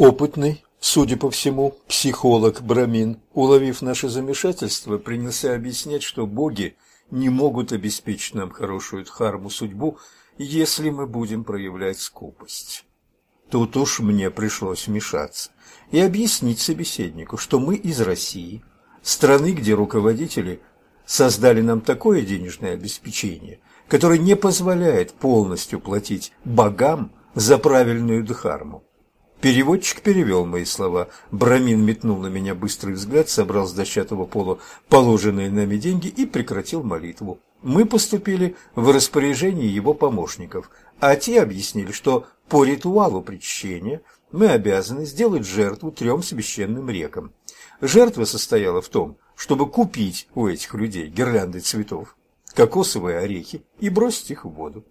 Опытный, судя по всему, психолог Брамин, уловив наше замешательство, принялся объяснять, что боги не могут обеспечить нам хорошую дхарму судьбу, если мы будем проявлять скупость. Тут уж мне пришлось вмешаться и объяснить собеседнику, что мы из России, страны, где руководители создали нам такое денежное обеспечение, которое не позволяет полностью платить богам за правильную дхарму. Переводчик перевел мои слова. Брамин метнул на меня быстрый взгляд, собрал с дощатого пола положенные нами деньги и прекратил молитву. Мы поступили в распоряжение его помощников, а те объяснили, что по ритуалу причащения мы обязаны сделать жертву трем священным рекам. Жертва состояла в том, чтобы купить у этих людей гирлянды цветов, кокосовые орехи и бросить их в воду.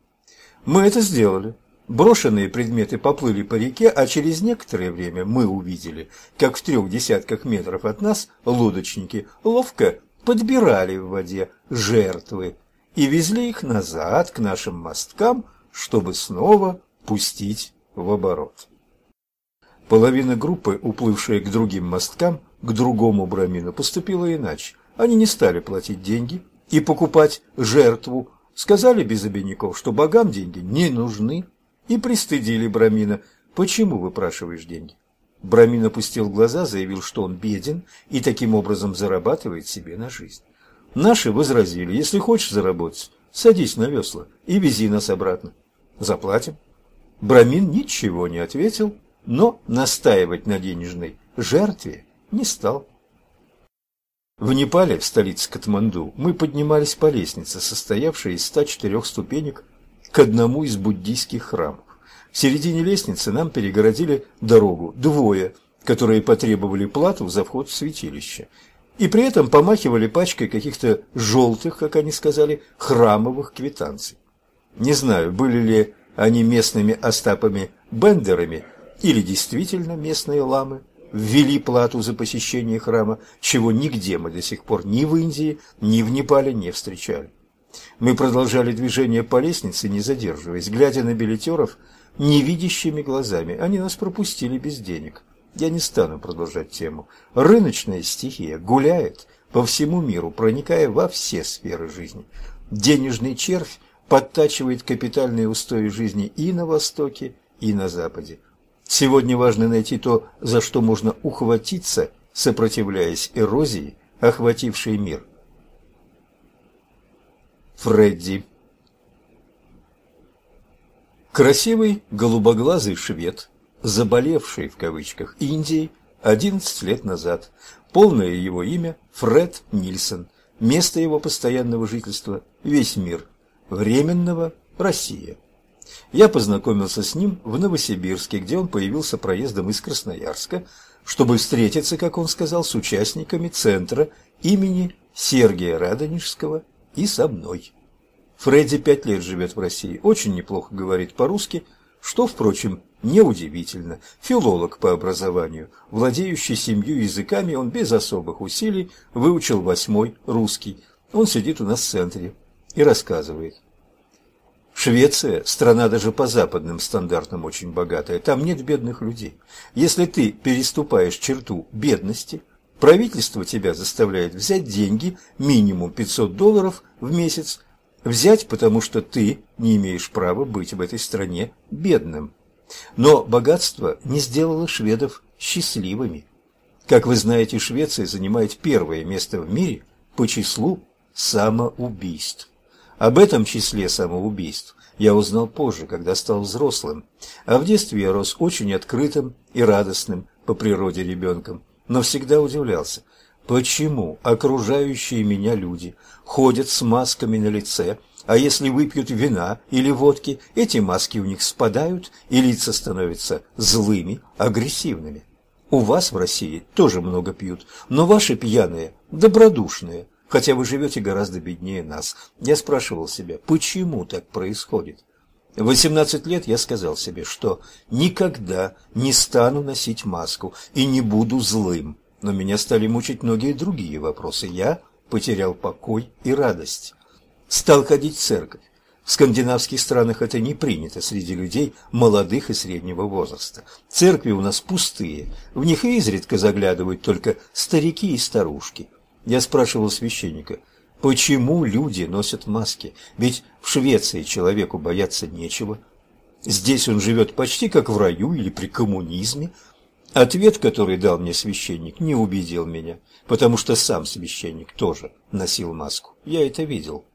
Мы это сделали. Брошенные предметы поплыли по реке, а через некоторое время мы увидели, как в трех десятках метров от нас лодочники ловко подбирали в воде жертвы и везли их назад к нашим мосткам, чтобы снова пустить в оборот. Половина группы, уплывшая к другим мосткам, к другому брамину, поступила иначе. Они не стали платить деньги и покупать жертву, сказали без обиняков, что богам деньги не нужны, и пристыдили Брамина. «Почему выпрашиваешь деньги?» Брамин опустил глаза, заявил, что он беден и таким образом зарабатывает себе на жизнь. Наши возразили, если хочешь заработать, садись на весла и вези нас обратно. Заплатим. Брамин ничего не ответил, но настаивать на денежной жертве не стал. В Непале, в столице Катманду, мы поднимались по лестнице, состоявшей из 104 ступенек к одному из буддийских храмов. В середине лестницы нам перегородили дорогу двое, которые потребовали плату за вход в святилище, и при этом помахивали пачкой каких-то желтых, как они сказали, храмовых квитанций. Не знаю, были ли они местными остапами-бендерами или действительно местные ламы ввели плату за посещение храма, чего нигде мы до сих пор ни в Индии, ни в Непале не встречали. Мы продолжали движение по лестнице, не задерживаясь, глядя на билетеров невидящими глазами. Они нас пропустили без денег. Я не стану продолжать тему. Рыночная стихия гуляет по всему миру, проникая во все сферы жизни. Денежный червь подтачивает капитальные устои жизни и на Востоке, и на Западе. Сегодня важно найти то, за что можно ухватиться, сопротивляясь эрозии, охватившей мир. Фредди. Красивый голубоглазый швед, заболевший в кавычках Индией 11 лет назад. Полное его имя Фред Нильсон. Место его постоянного жительства весь мир. Временного Россия. Я познакомился с ним в Новосибирске, где он появился проездом из Красноярска, чтобы встретиться, как он сказал, с участниками центра имени Сергия Радонежского и со мной. Фредди пять лет живет в России, очень неплохо говорит по-русски, что, впрочем, неудивительно. Филолог по образованию, владеющий семью языками, он без особых усилий выучил восьмой русский. Он сидит у нас в центре и рассказывает. Швеция – страна даже по западным стандартам очень богатая, там нет бедных людей. Если ты переступаешь черту бедности, Правительство тебя заставляет взять деньги, минимум 500 долларов в месяц, взять, потому что ты не имеешь права быть в этой стране бедным. Но богатство не сделало шведов счастливыми. Как вы знаете, Швеция занимает первое место в мире по числу самоубийств. Об этом числе самоубийств я узнал позже, когда стал взрослым, а в детстве я рос очень открытым и радостным по природе ребенком но всегда удивлялся, почему окружающие меня люди ходят с масками на лице, а если выпьют вина или водки, эти маски у них спадают, и лица становятся злыми, агрессивными. У вас в России тоже много пьют, но ваши пьяные добродушные, хотя вы живете гораздо беднее нас. Я спрашивал себя, почему так происходит? В 18 лет я сказал себе, что никогда не стану носить маску и не буду злым. Но меня стали мучить многие другие вопросы. Я потерял покой и радость. Стал ходить в церковь. В скандинавских странах это не принято среди людей молодых и среднего возраста. Церкви у нас пустые, в них изредка заглядывают только старики и старушки. Я спрашивал священника, почему люди носят маски? Ведь в Швеции человеку бояться нечего. Здесь он живет почти как в раю или при коммунизме. Ответ, который дал мне священник, не убедил меня, потому что сам священник тоже носил маску. Я это видел.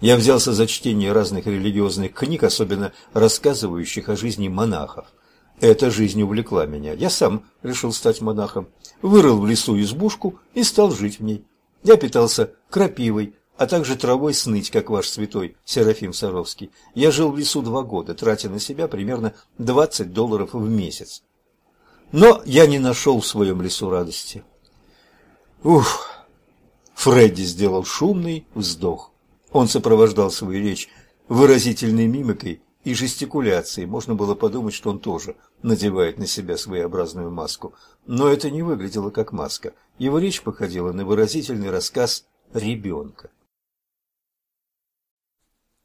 Я взялся за чтение разных религиозных книг, особенно рассказывающих о жизни монахов. Эта жизнь увлекла меня. Я сам решил стать монахом. Вырыл в лесу избушку и стал жить в ней. Я питался крапивой, а также травой сныть, как ваш святой Серафим Саровский. Я жил в лесу два года, тратя на себя примерно 20 долларов в месяц. Но я не нашел в своем лесу радости. Ух! Фредди сделал шумный вздох. Он сопровождал свою речь выразительной мимикой и жестикуляцией. Можно было подумать, что он тоже надевает на себя своеобразную маску. Но это не выглядело как маска. Его речь походила на выразительный рассказ ребенка.